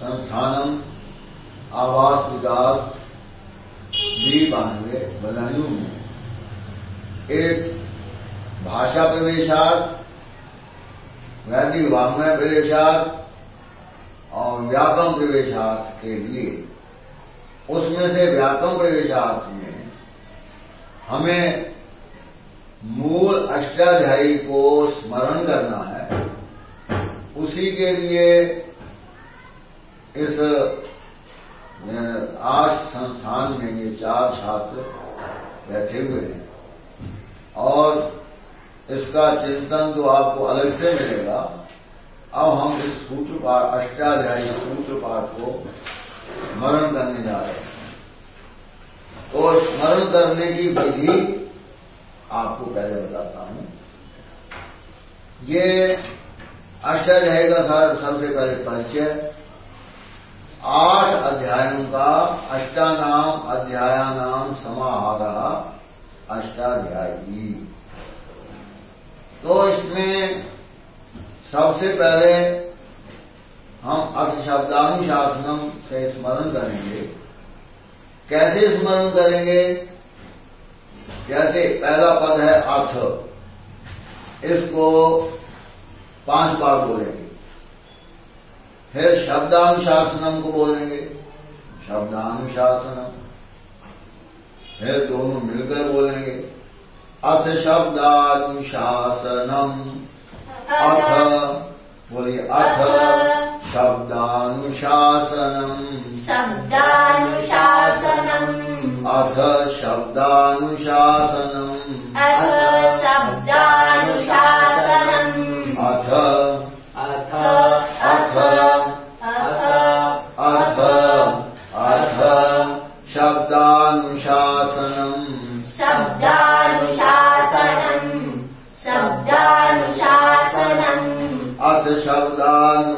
سنستھانم آواز وکاس بھی بانوے بدائوں میں ایک بھاشا پرویشات ویدی وام پرویشات اور ویاپم پرویشات کے لیے اس میں سے ویاپم پرویشات میں ہمیں مول اشٹادھیائی کو سمرن کرنا ہے اسی کے لیے اس آرٹ سنستھان میں یہ چار چھاتر بیٹھے ہوئے ہیں۔ اور اس کا چنتن تو آپ کو الگ سے ملے گا۔ اب ہم اس سوتر پاٹ اشٹادیائی سوتر پاٹ کو مرن کرنے جا رہے ہیں۔ تو اسمرن کرنے کی ودھی آپ کو پہلے بتاتا ہوں۔ یہ اشٹادیائی کا سر سب سے پہلے پریچے آٹھ ادھیایوں کا اشٹانام ادھیانام سماہارا اشٹادھیائی۔ تو اس میں سب سے پہلے ہم ارتھ شبدانو شاسنم سے اسمرن کریں گے۔ کیسے اسمرن کریں گے؟ جیسے پہلا پد ہے ارتھ۔ اس کو پانچ بار بولیں گے۔ پھر شبدانشاسنم کو بولیں گے شبدانشاسنم پھر دونوں مل کر بولیں گے ات شبدانشاسنم اتھ بولیے اتھ شبدانشاسنم شبد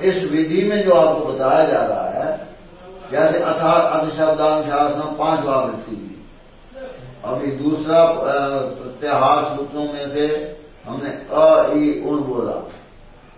اس ودھی میں جو آپ کو بتایا جا رہا ہے جیسے اتھ شبدانشاسن پانچ بار لکھی ہوئی ابھی دوسرا پرتہار سوتروں میں سے ہم نے ا بولا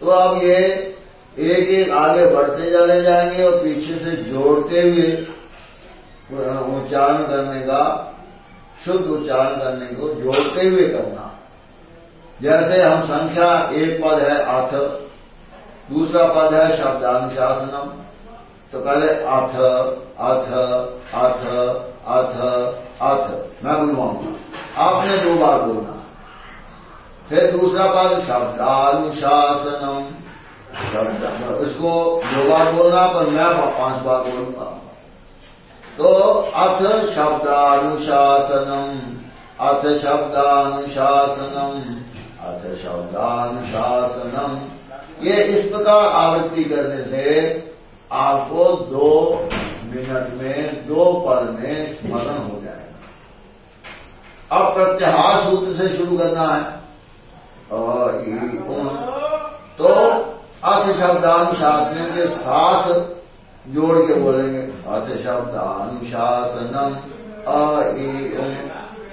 تو اب یہ ایک ایک آگے بڑھتے چلے جائیں گے اور پیچھے سے جوڑتے ہوئے اچارن کرنے کا، شدھ اچارن کرنے کو جوڑتے ہوئے کرنا۔ جیسے ہم سنکھیا ایک پد ہے آتھر دوسرا پد ہے شبدانشاسنم۔ تو پہلے آتھ آتھ آتھ آتھ آتھ میں بلواؤں گا آپ نے دو بار بولنا۔ پھر دوسرا پد شبدانشاسنم۔ شبد اس کو دو بار بولنا، پر میں پانچ بار بولوں گا۔ تو اتھ شبد انوشاسنم اتھ شبد انوشاسنم یہ اس پرکار آوتی کرنے سے آپ کو دو منٹ میں دو پل میں اسمرن ہو جائے گا اب پرتہار سوتر سے شروع کرنا ہے اور تو ات شبدانوشاسن کے ساتھ جوڑ کے بولیں گے ات شبدانوشاسنم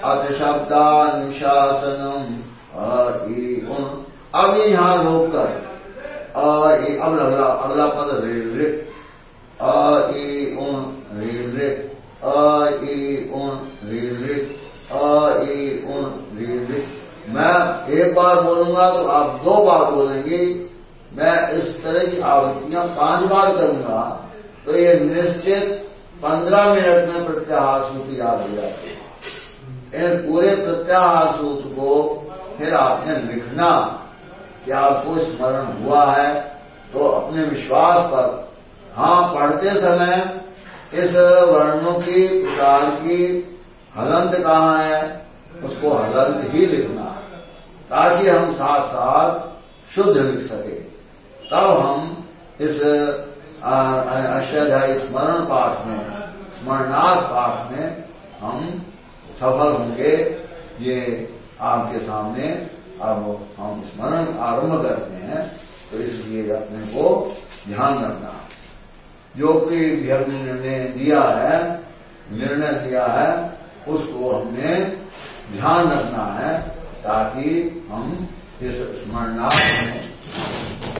ات شبدانوشاسنم اب یہاں روک کر اب اگلا اگلا پد rail rail rail rail rail میں ایک بار بولوں گا تو آپ دو بار بولیں گے، میں اس طرح کی آوتیاں پانچ بار کروں گا۔ تو یہ نشچت پندرہ منٹ میں پرتہار سوت یاد ہو جاتی ہے ان پورے پرتہار سوت کو پھر آپ نے لکھنا کہ آپ کو اسمرن ہوا ہے۔ تو اپنے وشواس پر ہاں پڑھتے سمے اس ورنوں کی پرکار کی ہلند کہاں ہے؟ اس کو ہلند ہی لکھنا تاکہ ہم ساتھ ساتھ شدھ لکھ سکے تب ہم اس اشدھائی اسمرن پاٹ میں اسمرنات پاٹ میں ہم سفل ہوں گے۔ یہ آپ کے سامنے اب ہم اسمرن آرمب کرتے ہیں۔ تو اس لیے اپنے کو دھیان رکھنا۔ جو کوئی بھی ہم نے دیا ہے نرنے دیا ہے، اس کو ہم نے دھیان رکھنا ہے تاکہ ہم اس اسمرنات میں